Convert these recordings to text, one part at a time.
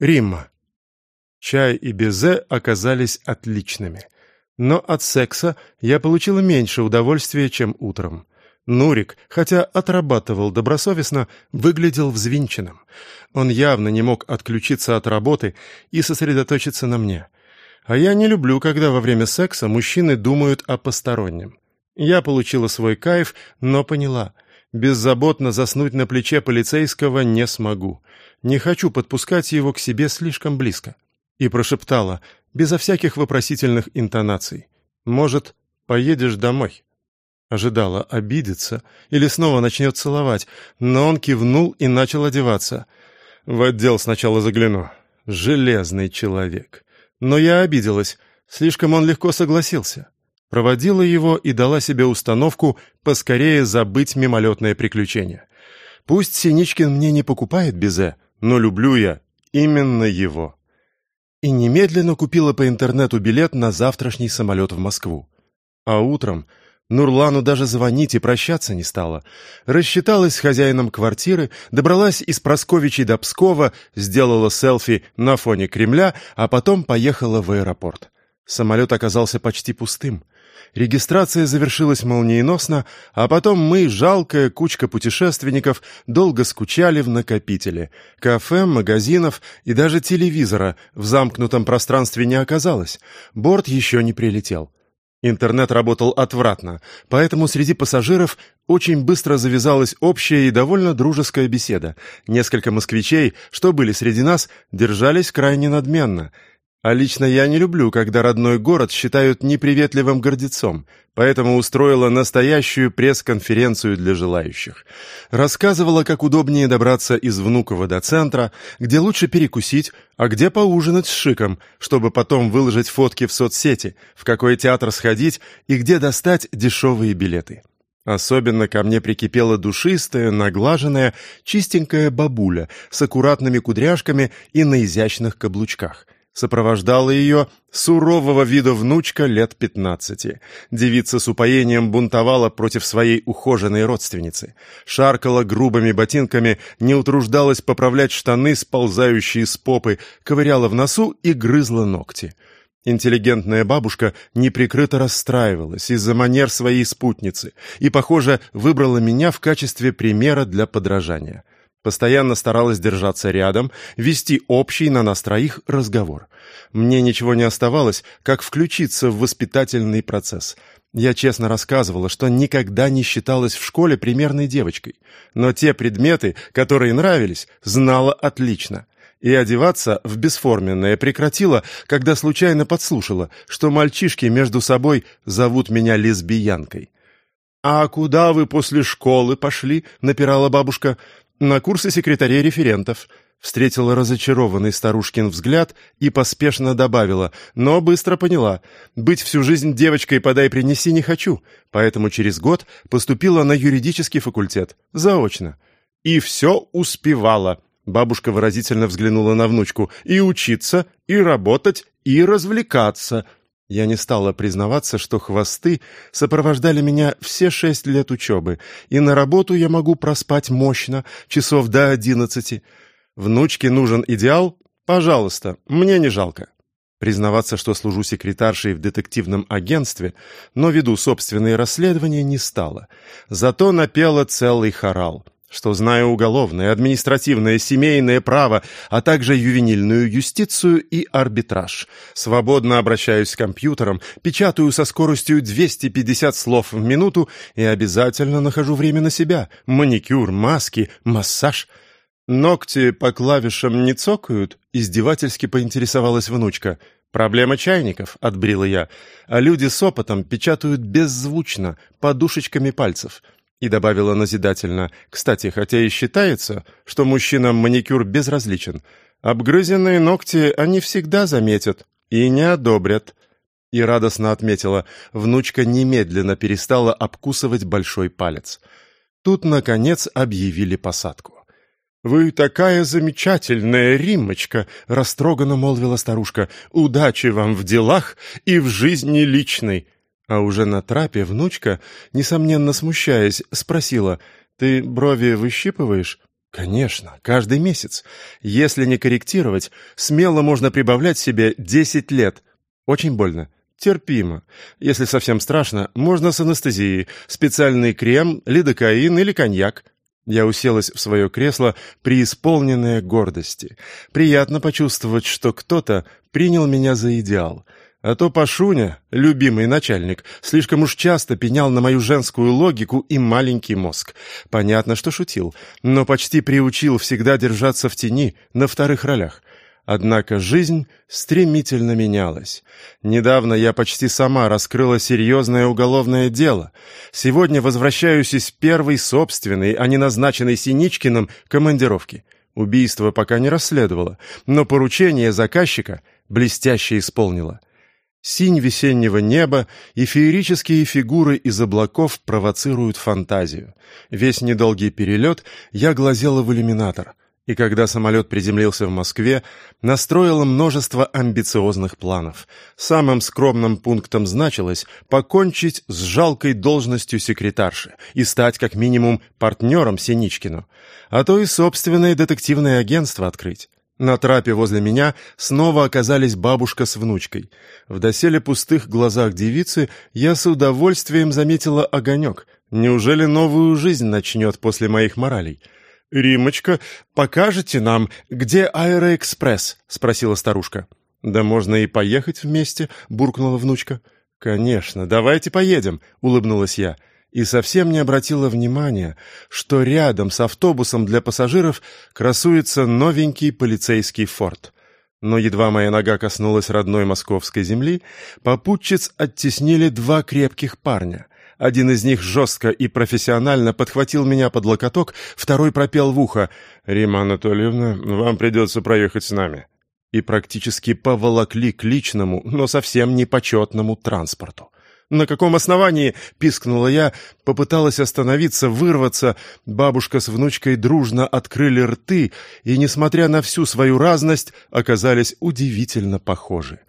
Римма. Чай и безе оказались отличными. Но от секса я получила меньше удовольствия, чем утром. Нурик, хотя отрабатывал добросовестно, выглядел взвинченным. Он явно не мог отключиться от работы и сосредоточиться на мне. А я не люблю, когда во время секса мужчины думают о постороннем. Я получила свой кайф, но поняла — Беззаботно заснуть на плече полицейского не смогу. Не хочу подпускать его к себе слишком близко. И прошептала, безо всяких вопросительных интонаций. «Может, поедешь домой?» Ожидала обидеться или снова начнет целовать, но он кивнул и начал одеваться. «В отдел сначала загляну. Железный человек». Но я обиделась. Слишком он легко согласился проводила его и дала себе установку поскорее забыть мимолетное приключение. Пусть Синичкин мне не покупает безе, но люблю я именно его. И немедленно купила по интернету билет на завтрашний самолет в Москву. А утром Нурлану даже звонить и прощаться не стала. Рассчиталась с хозяином квартиры, добралась из Просковичей до Пскова, сделала селфи на фоне Кремля, а потом поехала в аэропорт. Самолет оказался почти пустым. Регистрация завершилась молниеносно, а потом мы, жалкая кучка путешественников, долго скучали в накопителе. Кафе, магазинов и даже телевизора в замкнутом пространстве не оказалось. Борт еще не прилетел. Интернет работал отвратно, поэтому среди пассажиров очень быстро завязалась общая и довольно дружеская беседа. Несколько москвичей, что были среди нас, держались крайне надменно — а лично я не люблю, когда родной город считают неприветливым гордецом, поэтому устроила настоящую пресс-конференцию для желающих. Рассказывала, как удобнее добраться из Внуково до центра, где лучше перекусить, а где поужинать с шиком, чтобы потом выложить фотки в соцсети, в какой театр сходить и где достать дешевые билеты. Особенно ко мне прикипела душистая, наглаженная, чистенькая бабуля с аккуратными кудряшками и на изящных каблучках — Сопровождала ее сурового вида внучка лет пятнадцати. Девица с упоением бунтовала против своей ухоженной родственницы. Шаркала грубыми ботинками, не утруждалась поправлять штаны, сползающие с попы, ковыряла в носу и грызла ногти. Интеллигентная бабушка неприкрыто расстраивалась из-за манер своей спутницы и, похоже, выбрала меня в качестве примера для подражания. Постоянно старалась держаться рядом, вести общий на нас троих разговор. Мне ничего не оставалось, как включиться в воспитательный процесс. Я честно рассказывала, что никогда не считалась в школе примерной девочкой, но те предметы, которые нравились, знала отлично. И одеваться в бесформенное прекратила, когда случайно подслушала, что мальчишки между собой зовут меня лесбиянкой. «А куда вы после школы пошли?» — напирала бабушка. «На курсы секретарей-референтов». Встретила разочарованный старушкин взгляд и поспешно добавила, но быстро поняла. «Быть всю жизнь девочкой подай-принеси не хочу, поэтому через год поступила на юридический факультет. Заочно». «И все успевала», — бабушка выразительно взглянула на внучку, «и учиться, и работать, и развлекаться». Я не стала признаваться, что хвосты сопровождали меня все шесть лет учебы, и на работу я могу проспать мощно, часов до одиннадцати. Внучке нужен идеал? Пожалуйста, мне не жалко. Признаваться, что служу секретаршей в детективном агентстве, но веду собственные расследования, не стала. Зато напела целый хорал — что знаю уголовное, административное, семейное право, а также ювенильную юстицию и арбитраж. Свободно обращаюсь с компьютером, печатаю со скоростью 250 слов в минуту и обязательно нахожу время на себя. Маникюр, маски, массаж. Ногти по клавишам не цокают? Издевательски поинтересовалась внучка. «Проблема чайников», — отбрила я. «А люди с опытом печатают беззвучно, подушечками пальцев». И добавила назидательно, кстати, хотя и считается, что мужчинам маникюр безразличен, обгрызенные ногти они всегда заметят и не одобрят. И радостно отметила, внучка немедленно перестала обкусывать большой палец. Тут, наконец, объявили посадку. «Вы такая замечательная, Риммочка!» — растроганно молвила старушка. «Удачи вам в делах и в жизни личной!» А уже на трапе внучка, несомненно смущаясь, спросила, «Ты брови выщипываешь?» Конечно, каждый месяц. Если не корректировать, смело можно прибавлять себе 10 лет. Очень больно. Терпимо. Если совсем страшно, можно с анестезией. Специальный крем, лидокаин или коньяк. Я уселась в свое кресло, преисполненная гордости. Приятно почувствовать, что кто-то принял меня за идеал — а то Пашуня, любимый начальник, слишком уж часто пенял на мою женскую логику и маленький мозг. Понятно, что шутил, но почти приучил всегда держаться в тени, на вторых ролях. Однако жизнь стремительно менялась. Недавно я почти сама раскрыла серьезное уголовное дело. Сегодня возвращаюсь из первой собственной, а не назначенной Синичкиным, командировки. Убийство пока не расследовало, но поручение заказчика блестяще исполнила. Синь весеннего неба и феерические фигуры из облаков провоцируют фантазию. Весь недолгий перелет я глазела в иллюминатор, и когда самолет приземлился в Москве, настроила множество амбициозных планов. Самым скромным пунктом значилось покончить с жалкой должностью секретарши и стать как минимум партнером Синичкину, а то и собственное детективное агентство открыть. На трапе возле меня снова оказались бабушка с внучкой. В доселе пустых глазах девицы я с удовольствием заметила огонек. Неужели новую жизнь начнет после моих моралей? «Римочка, покажете нам, где Аэроэкспресс?» — спросила старушка. «Да можно и поехать вместе», — буркнула внучка. «Конечно, давайте поедем», — улыбнулась я и совсем не обратила внимания, что рядом с автобусом для пассажиров красуется новенький полицейский форт. Но едва моя нога коснулась родной московской земли, попутчиц оттеснили два крепких парня. Один из них жестко и профессионально подхватил меня под локоток, второй пропел в ухо «Рима Анатольевна, вам придется проехать с нами» и практически поволокли к личному, но совсем не почетному транспорту. «На каком основании?» — пискнула я, попыталась остановиться, вырваться. Бабушка с внучкой дружно открыли рты и, несмотря на всю свою разность, оказались удивительно похожи.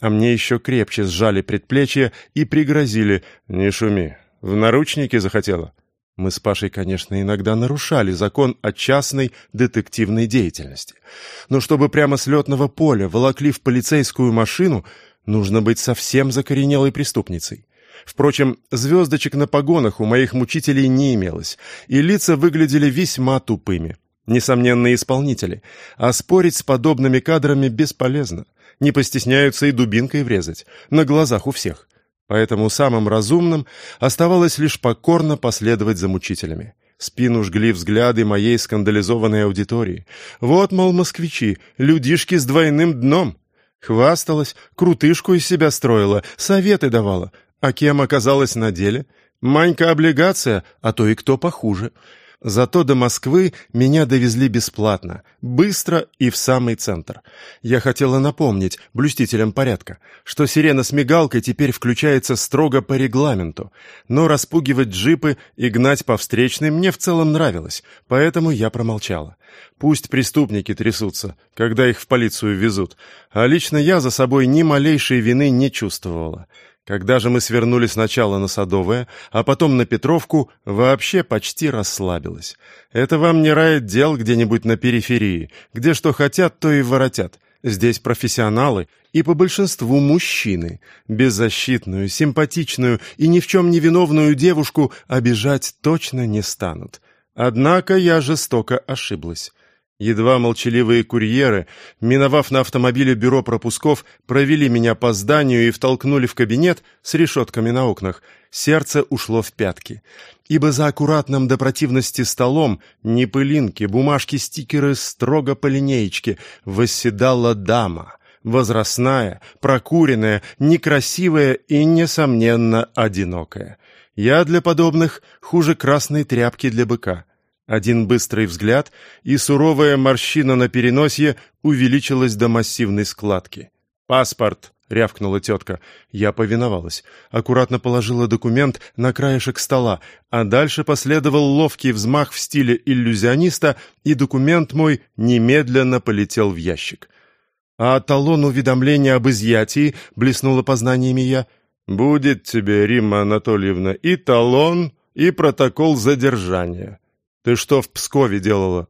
А мне еще крепче сжали предплечья и пригрозили «Не шуми, в наручники захотела». Мы с Пашей, конечно, иногда нарушали закон о частной детективной деятельности. Но чтобы прямо с летного поля волокли в полицейскую машину, нужно быть совсем закоренелой преступницей. Впрочем, звездочек на погонах у моих мучителей не имелось, и лица выглядели весьма тупыми. Несомненные исполнители, а спорить с подобными кадрами бесполезно. Не постесняются и дубинкой врезать, на глазах у всех. Поэтому самым разумным оставалось лишь покорно последовать за мучителями. Спину жгли взгляды моей скандализованной аудитории. Вот, мол, москвичи, людишки с двойным дном. Хвасталась, крутышку из себя строила, советы давала. А кем оказалась на деле? Манька-облигация, а то и кто похуже. Зато до Москвы меня довезли бесплатно, быстро и в самый центр. Я хотела напомнить блюстителям порядка, что сирена с мигалкой теперь включается строго по регламенту, но распугивать джипы и гнать по встречной мне в целом нравилось, поэтому я промолчала. Пусть преступники трясутся, когда их в полицию везут, а лично я за собой ни малейшей вины не чувствовала. Когда же мы свернули сначала на Садовое, а потом на Петровку, вообще почти расслабилась. Это вам не рает дел где-нибудь на периферии, где что хотят, то и воротят. Здесь профессионалы и по большинству мужчины. Беззащитную, симпатичную и ни в чем не виновную девушку обижать точно не станут. Однако я жестоко ошиблась. Едва молчаливые курьеры, миновав на автомобиле бюро пропусков, провели меня по зданию и втолкнули в кабинет с решетками на окнах, сердце ушло в пятки. Ибо за аккуратным до противности столом, не пылинки, бумажки, стикеры строго по линеечке, восседала дама, возрастная, прокуренная, некрасивая и, несомненно, одинокая. Я для подобных хуже красной тряпки для быка. Один быстрый взгляд, и суровая морщина на переносье увеличилась до массивной складки. «Паспорт!» — рявкнула тетка. Я повиновалась. Аккуратно положила документ на краешек стола, а дальше последовал ловкий взмах в стиле иллюзиониста, и документ мой немедленно полетел в ящик. «А талон уведомления об изъятии?» — блеснула познаниями я. «Будет тебе, Римма Анатольевна, и талон, и протокол задержания». «Ты что в Пскове делала?»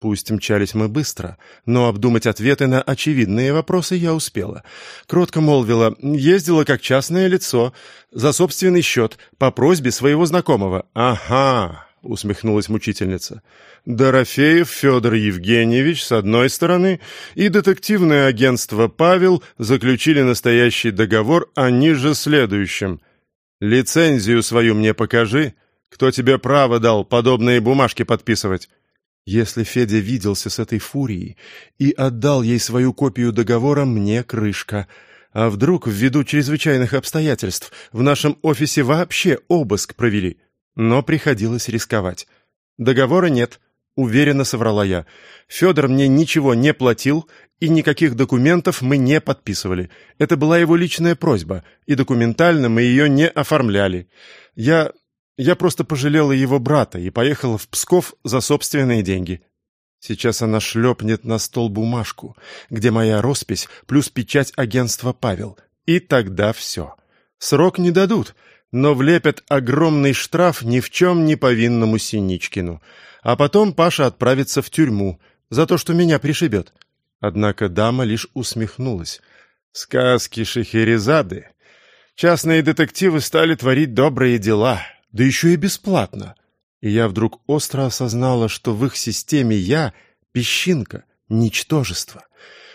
Пусть мчались мы быстро, но обдумать ответы на очевидные вопросы я успела. Кротко молвила, ездила как частное лицо, за собственный счет, по просьбе своего знакомого. «Ага», — усмехнулась мучительница. «Дорофеев Федор Евгеньевич, с одной стороны, и детективное агентство «Павел» заключили настоящий договор о ниже следующем. Лицензию свою мне покажи. Кто тебе право дал подобные бумажки подписывать?» Если Федя виделся с этой фурией и отдал ей свою копию договора, мне крышка. А вдруг, ввиду чрезвычайных обстоятельств, в нашем офисе вообще обыск провели? Но приходилось рисковать. Договора нет, уверенно соврала я. Федор мне ничего не платил, и никаких документов мы не подписывали. Это была его личная просьба, и документально мы ее не оформляли. Я я просто пожалела его брата и поехала в Псков за собственные деньги. Сейчас она шлепнет на стол бумажку, где моя роспись плюс печать агентства «Павел». И тогда все. Срок не дадут, но влепят огромный штраф ни в чем не повинному Синичкину. А потом Паша отправится в тюрьму за то, что меня пришибет. Однако дама лишь усмехнулась. Сказки Шехерезады. Частные детективы стали творить добрые дела — да еще и бесплатно. И я вдруг остро осознала, что в их системе я — песчинка, ничтожество.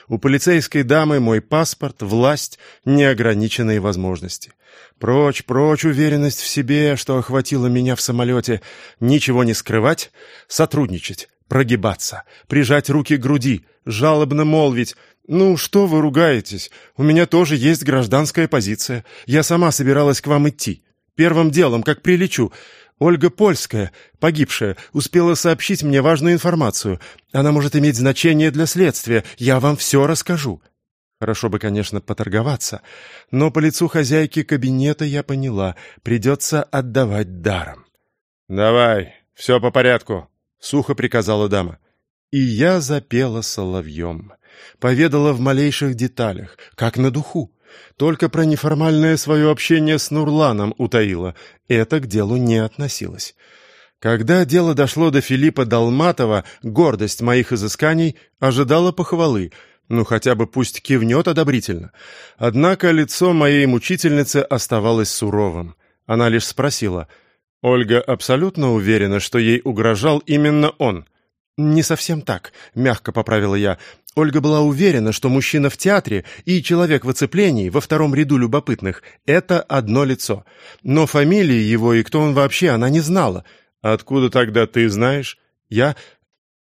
У полицейской дамы мой паспорт, власть, неограниченные возможности. Прочь, прочь уверенность в себе, что охватила меня в самолете. Ничего не скрывать, сотрудничать, прогибаться, прижать руки к груди, жалобно молвить «Ну, что вы ругаетесь? У меня тоже есть гражданская позиция. Я сама собиралась к вам идти». Первым делом, как прилечу. Ольга Польская, погибшая, успела сообщить мне важную информацию. Она может иметь значение для следствия. Я вам все расскажу. Хорошо бы, конечно, поторговаться, но по лицу хозяйки кабинета я поняла, придется отдавать даром. «Давай, все по порядку», — сухо приказала дама. И я запела соловьем, поведала в малейших деталях, как на духу. Только про неформальное свое общение с Нурланом утаила. Это к делу не относилось. Когда дело дошло до Филиппа Долматова, гордость моих изысканий ожидала похвалы, ну хотя бы пусть кивнет одобрительно. Однако лицо моей мучительницы оставалось суровым. Она лишь спросила, «Ольга абсолютно уверена, что ей угрожал именно он?» «Не совсем так», — мягко поправила я. Ольга была уверена, что мужчина в театре и человек в оцеплении во втором ряду любопытных — это одно лицо. Но фамилии его и кто он вообще она не знала. «Откуда тогда ты знаешь?» «Я...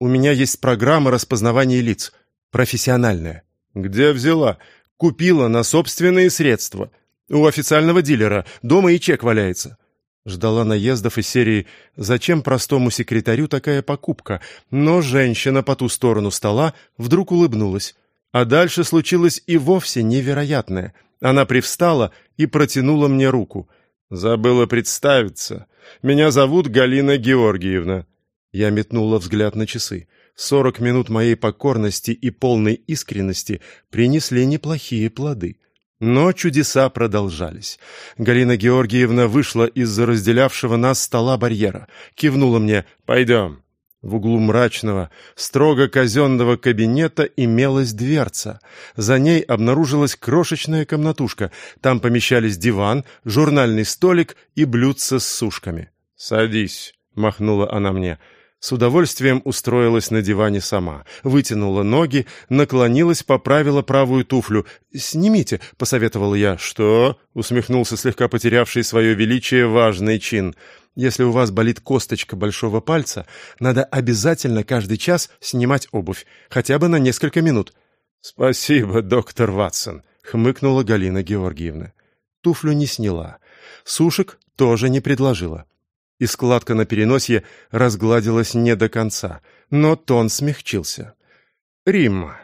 У меня есть программа распознавания лиц. Профессиональная». «Где взяла?» «Купила на собственные средства. У официального дилера. Дома и чек валяется». Ждала наездов из серии «Зачем простому секретарю такая покупка?» Но женщина по ту сторону стола вдруг улыбнулась. А дальше случилось и вовсе невероятное. Она привстала и протянула мне руку. «Забыла представиться. Меня зовут Галина Георгиевна». Я метнула взгляд на часы. Сорок минут моей покорности и полной искренности принесли неплохие плоды. Но чудеса продолжались. Галина Георгиевна вышла из-за разделявшего нас стола барьера, кивнула мне «Пойдем». В углу мрачного, строго казенного кабинета имелась дверца. За ней обнаружилась крошечная комнатушка. Там помещались диван, журнальный столик и блюдце с сушками. «Садись», — махнула она мне, — с удовольствием устроилась на диване сама, вытянула ноги, наклонилась, поправила правую туфлю. «Снимите», — посоветовал я. «Что?» — усмехнулся слегка потерявший свое величие важный чин. «Если у вас болит косточка большого пальца, надо обязательно каждый час снимать обувь, хотя бы на несколько минут». «Спасибо, доктор Ватсон», — хмыкнула Галина Георгиевна. Туфлю не сняла. Сушек тоже не предложила и складка на переносье разгладилась не до конца, но тон смягчился. «Римма,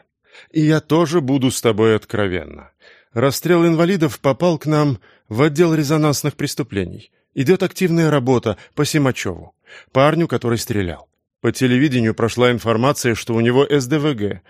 я тоже буду с тобой откровенна. Расстрел инвалидов попал к нам в отдел резонансных преступлений. Идет активная работа по Симачеву, парню, который стрелял. По телевидению прошла информация, что у него СДВГ,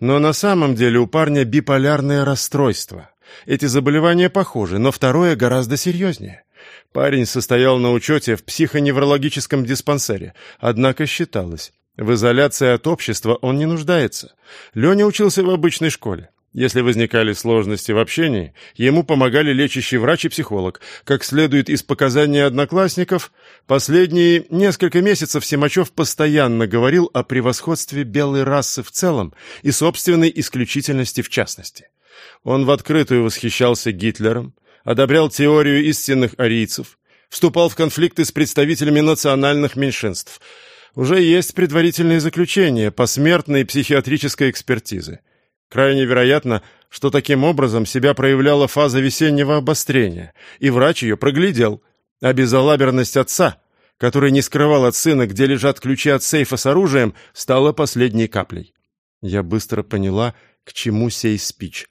но на самом деле у парня биполярное расстройство. Эти заболевания похожи, но второе гораздо серьезнее. Парень состоял на учете в психоневрологическом диспансере, однако считалось, В изоляции от общества он не нуждается. Леня учился в обычной школе. Если возникали сложности в общении, ему помогали лечащий врач и психолог. Как следует из показаний одноклассников, последние несколько месяцев Симачев постоянно говорил о превосходстве белой расы в целом и собственной исключительности в частности. Он в открытую восхищался Гитлером, одобрял теорию истинных арийцев, вступал в конфликты с представителями национальных меньшинств. Уже есть предварительные заключения посмертной психиатрической экспертизы. Крайне вероятно, что таким образом себя проявляла фаза весеннего обострения, и врач ее проглядел. А безалаберность отца, который не скрывал от сына, где лежат ключи от сейфа с оружием, стала последней каплей. Я быстро поняла, к чему сей спич.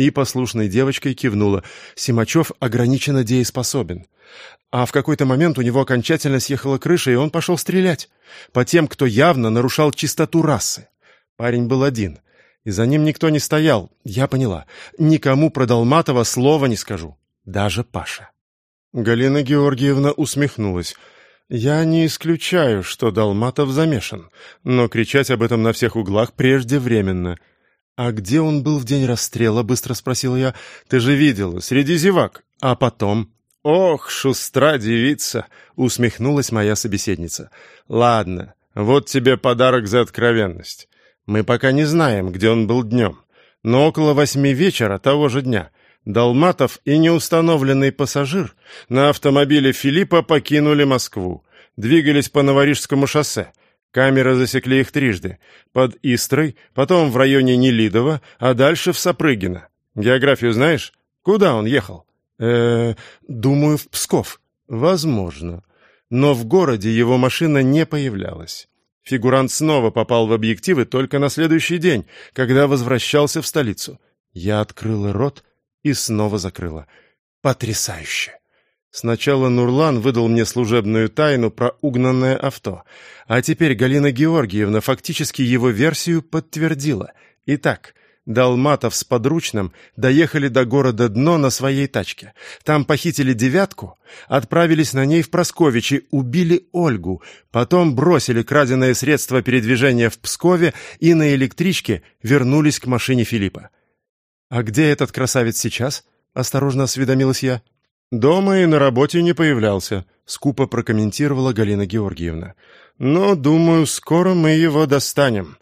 И послушной девочкой кивнула. Симачев ограниченно дееспособен. А в какой-то момент у него окончательно съехала крыша, и он пошел стрелять. По тем, кто явно нарушал чистоту расы. Парень был один — и за ним никто не стоял. Я поняла. Никому про Долматова слова не скажу. Даже Паша. Галина Георгиевна усмехнулась. «Я не исключаю, что Долматов замешан, но кричать об этом на всех углах преждевременно». «А где он был в день расстрела?» — быстро спросила я. «Ты же видела, среди зевак. А потом?» «Ох, шустра девица!» — усмехнулась моя собеседница. «Ладно, вот тебе подарок за откровенность. Мы пока не знаем, где он был днем, но около восьми вечера того же дня Долматов и неустановленный пассажир на автомобиле Филиппа покинули Москву, двигались по Новорижскому шоссе. Камеры засекли их трижды. Под Истрой, потом в районе Нелидово, а дальше в Сапрыгино. Географию знаешь? Куда он ехал? э думаю, в Псков. Возможно. Но в городе его машина не появлялась. Фигурант снова попал в объективы только на следующий день, когда возвращался в столицу. Я открыла рот и снова закрыла. Потрясающе! Сначала Нурлан выдал мне служебную тайну про угнанное авто, а теперь Галина Георгиевна фактически его версию подтвердила. Итак, Долматов с подручным доехали до города Дно на своей тачке. Там похитили девятку, отправились на ней в Просковичи, убили Ольгу, потом бросили краденое средство передвижения в Пскове и на электричке вернулись к машине Филиппа. «А где этот красавец сейчас?» — осторожно осведомилась я. «Дома и на работе не появлялся», — скупо прокомментировала Галина Георгиевна. «Но, думаю, скоро мы его достанем».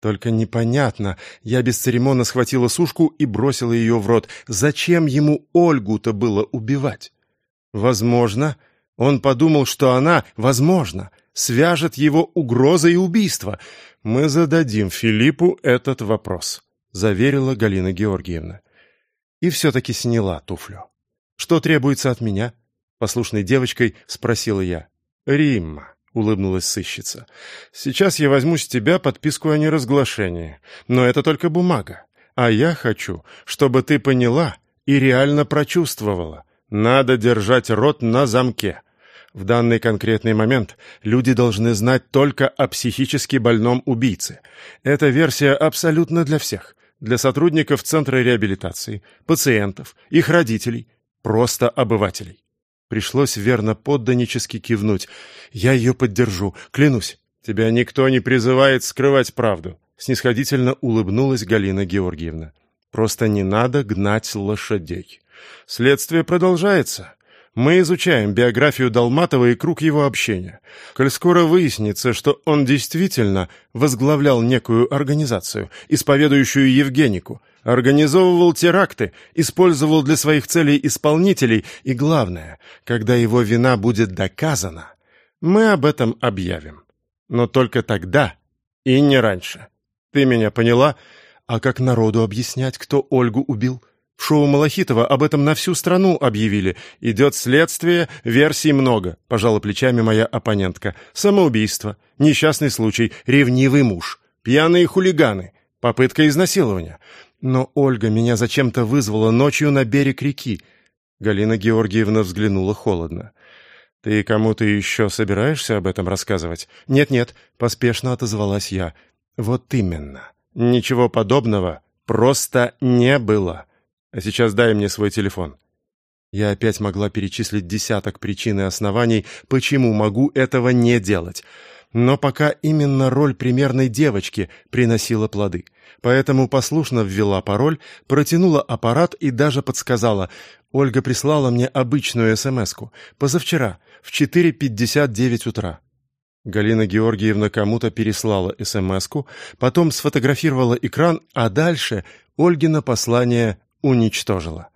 Только непонятно. Я бесцеремонно схватила сушку и бросила ее в рот. Зачем ему Ольгу-то было убивать? Возможно, он подумал, что она, возможно, свяжет его угроза и убийство. Мы зададим Филиппу этот вопрос, заверила Галина Георгиевна. И все-таки сняла туфлю. Что требуется от меня? Послушной девочкой спросила я. Римма. — улыбнулась сыщица. «Сейчас я возьму с тебя подписку о неразглашении, но это только бумага. А я хочу, чтобы ты поняла и реально прочувствовала. Надо держать рот на замке. В данный конкретный момент люди должны знать только о психически больном убийце. Эта версия абсолютно для всех. Для сотрудников Центра реабилитации, пациентов, их родителей, просто обывателей. Пришлось верно подданически кивнуть. «Я ее поддержу, клянусь. Тебя никто не призывает скрывать правду», — снисходительно улыбнулась Галина Георгиевна. «Просто не надо гнать лошадей. Следствие продолжается. Мы изучаем биографию Долматова и круг его общения. Коль скоро выяснится, что он действительно возглавлял некую организацию, исповедующую Евгенику, организовывал теракты, использовал для своих целей исполнителей, и главное, когда его вина будет доказана, мы об этом объявим. Но только тогда и не раньше. Ты меня поняла? А как народу объяснять, кто Ольгу убил? Шоу Малахитова об этом на всю страну объявили. Идет следствие, версий много, пожала плечами моя оппонентка. Самоубийство, несчастный случай, ревнивый муж, пьяные хулиганы, попытка изнасилования. Но Ольга меня зачем-то вызвала ночью на берег реки. Галина Георгиевна взглянула холодно. «Ты кому-то еще собираешься об этом рассказывать?» «Нет-нет», — поспешно отозвалась я. «Вот именно. Ничего подобного просто не было. А сейчас дай мне свой телефон». Я опять могла перечислить десяток причин и оснований, почему могу этого не делать. Но пока именно роль примерной девочки приносила плоды. Поэтому послушно ввела пароль, протянула аппарат и даже подсказала. Ольга прислала мне обычную СМС-ку. Позавчера, в 4.59 утра. Галина Георгиевна кому-то переслала СМС-ку, потом сфотографировала экран, а дальше Ольгина послание уничтожила.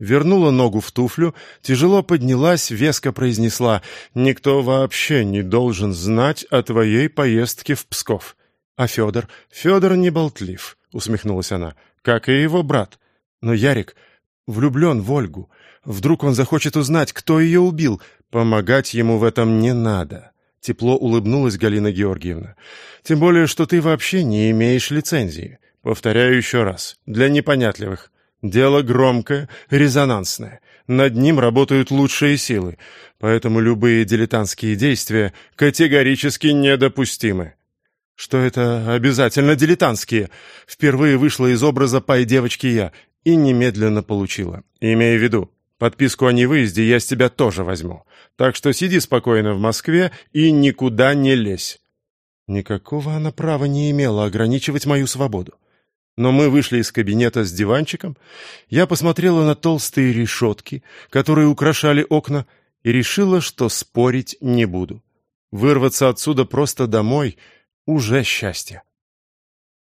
Вернула ногу в туфлю, тяжело поднялась, веско произнесла «Никто вообще не должен знать о твоей поездке в Псков». «А Федор? Федор не болтлив», — усмехнулась она, — «как и его брат. Но Ярик влюблен в Ольгу. Вдруг он захочет узнать, кто ее убил. Помогать ему в этом не надо». Тепло улыбнулась Галина Георгиевна. «Тем более, что ты вообще не имеешь лицензии. Повторяю еще раз, для непонятливых. Дело громкое, резонансное. Над ним работают лучшие силы, поэтому любые дилетантские действия категорически недопустимы. Что это обязательно дилетантские? Впервые вышла из образа пай девочки я и немедленно получила. Имея в виду, подписку о невыезде я с тебя тоже возьму. Так что сиди спокойно в Москве и никуда не лезь. Никакого она права не имела ограничивать мою свободу. Но мы вышли из кабинета с диванчиком, я посмотрела на толстые решетки, которые украшали окна, и решила, что спорить не буду. Вырваться отсюда просто домой — уже счастье.